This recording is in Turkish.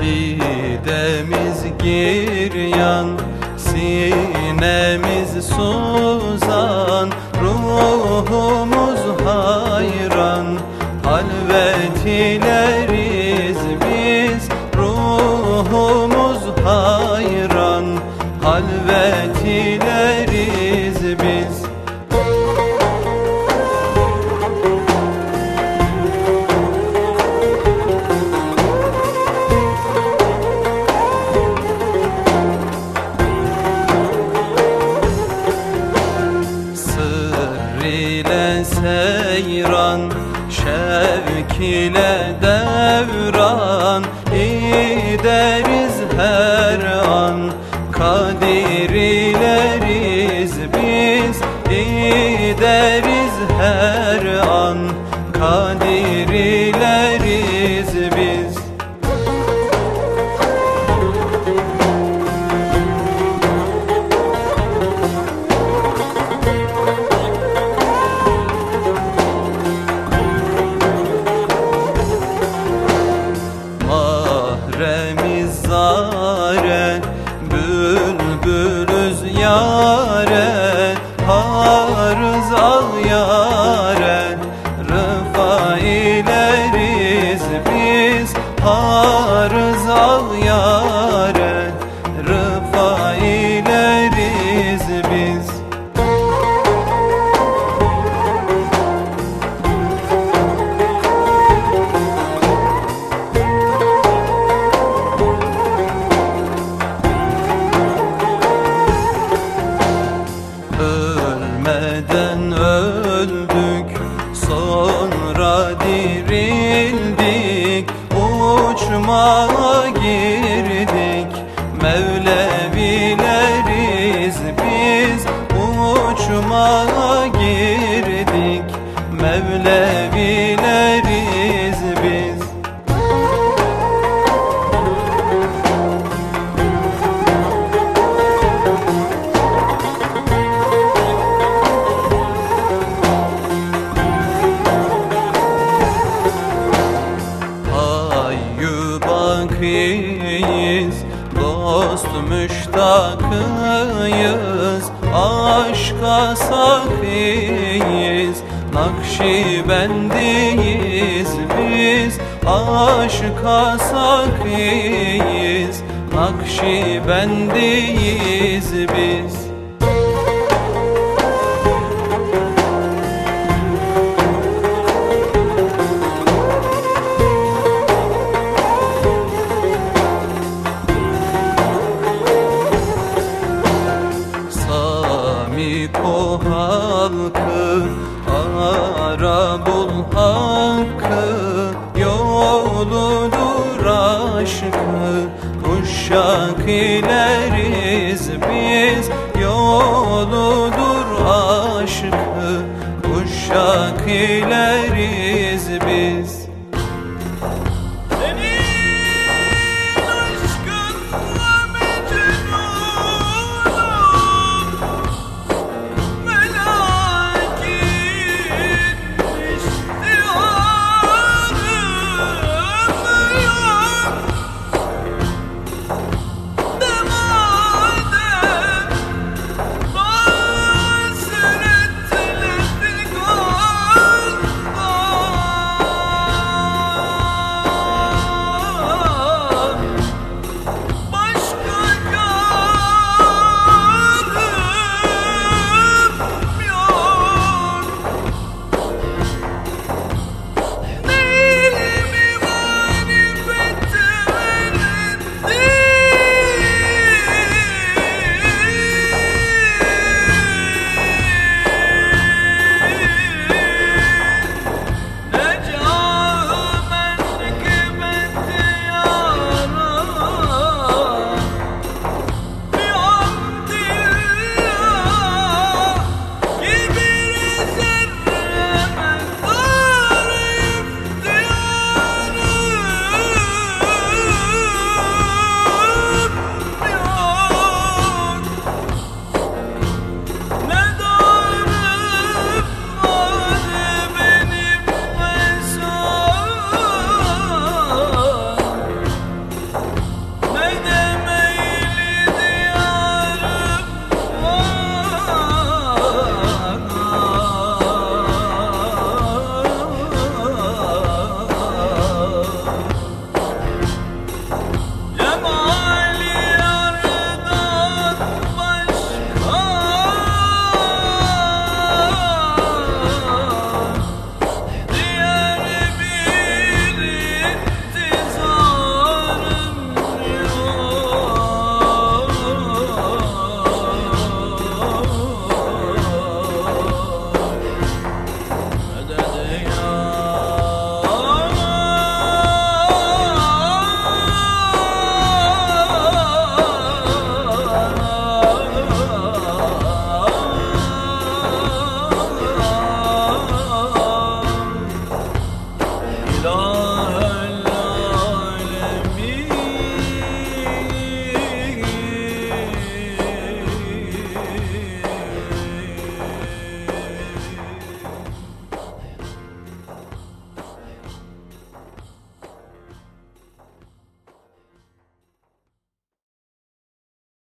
Midemiz giryan Sinemiz suzan Ruhumuz hayran Halvetileriz biz Kadir ileriz biz. Mahremiz zare Bülbülüz yare sonra dirildik Uçmaya girdik. Mevlevileriz biz Uçmaya girdik. Mevlevileriz Dost müştakıyız Aşka sakiyiz Nakşibendiyiz biz Aşka sakiyiz Nakşibendiyiz biz halkı ara bul hakkı Yoludur aşkı. Uşak ileriz biz Yoludur aşkı. Uşak ileriz biz